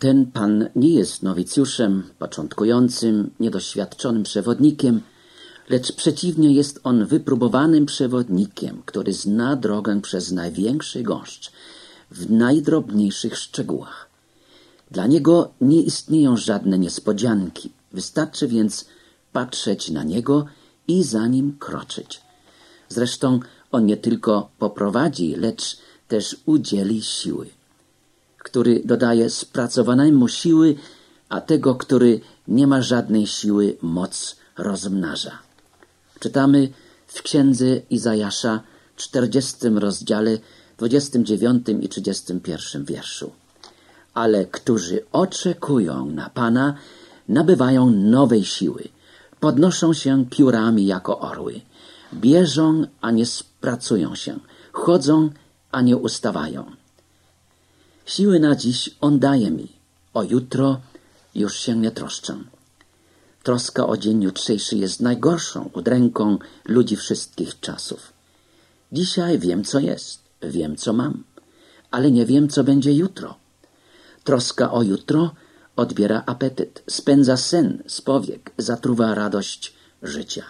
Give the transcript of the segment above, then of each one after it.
Ten pan nie jest nowicjuszem, początkującym, niedoświadczonym przewodnikiem, lecz przeciwnie jest on wypróbowanym przewodnikiem, który zna drogę przez największy gąszcz, w najdrobniejszych szczegółach. Dla niego nie istnieją żadne niespodzianki, wystarczy więc patrzeć na niego i za nim kroczyć. Zresztą on nie tylko poprowadzi, lecz też udzieli siły, który dodaje spracowanemu siły, a tego, który nie ma żadnej siły, moc rozmnaża. Czytamy w księdze Izajasza, 40 rozdziale, 29 i 31 wierszu. Ale którzy oczekują na Pana, nabywają nowej siły, podnoszą się piórami jako orły, bierzą, a nie spracują się, chodzą, a nie ustawają. Siły na dziś On daje mi, o jutro już się nie troszczę. Troska o dzień jutrzejszy jest najgorszą udręką ludzi wszystkich czasów. Dzisiaj wiem, co jest, wiem, co mam, ale nie wiem, co będzie jutro. Troska o jutro odbiera apetyt, spędza sen z powiek, zatruwa radość życia.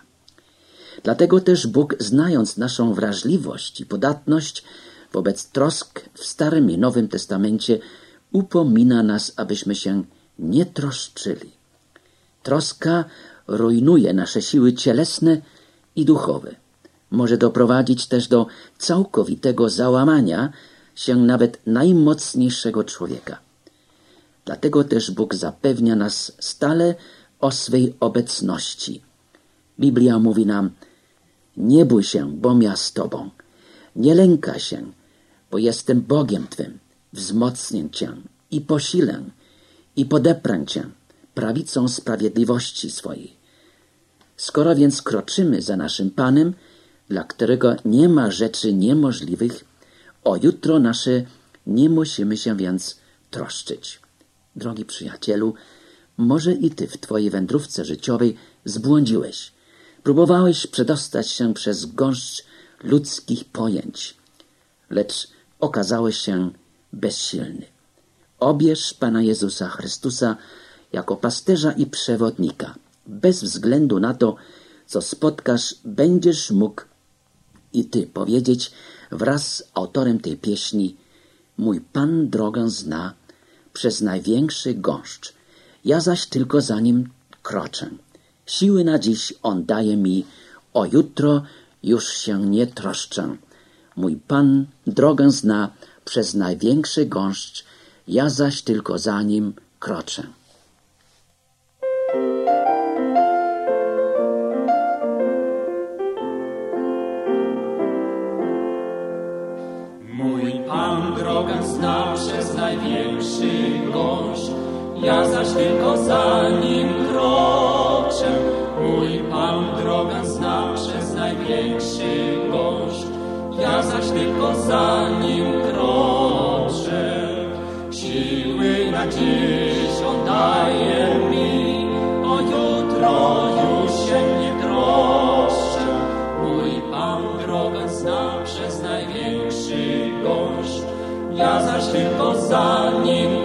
Dlatego też Bóg, znając naszą wrażliwość i podatność wobec trosk w Starym i Nowym Testamencie, upomina nas, abyśmy się nie troszczyli. Troska rujnuje nasze siły cielesne i duchowe. Może doprowadzić też do całkowitego załamania się nawet najmocniejszego człowieka. Dlatego też Bóg zapewnia nas stale o swej obecności. Biblia mówi nam, nie bój się, bom ja z Tobą. Nie lęka się, bo jestem Bogiem Twym. Wzmocnię Cię i posilę i podeprę Cię prawicą sprawiedliwości swojej. Skoro więc kroczymy za naszym Panem, dla którego nie ma rzeczy niemożliwych, o jutro nasze nie musimy się więc troszczyć. Drogi przyjacielu, może i ty w twojej wędrówce życiowej zbłądziłeś. Próbowałeś przedostać się przez gąszcz ludzkich pojęć, lecz okazałeś się bezsilny. Obierz Pana Jezusa Chrystusa jako pasterza i przewodnika. Bez względu na to, co spotkasz, będziesz mógł i ty powiedzieć wraz z autorem tej pieśni Mój Pan drogę zna przez największy gąszcz, ja zaś tylko za nim kroczę. Siły na dziś on daje mi, o jutro już się nie troszczę. Mój Pan drogę zna przez największy gąszcz, ja zaś tylko za nim kroczę. Mój Pan drogę zna przez największy gość, ja zaś tylko za nim kroczę. patrzeć tylko za nim kroczę. Siły na dziś on daje mi, o jutro już się nie troszczę. Mój Pan drogę zna przez największy gość, ja zaś tylko za nim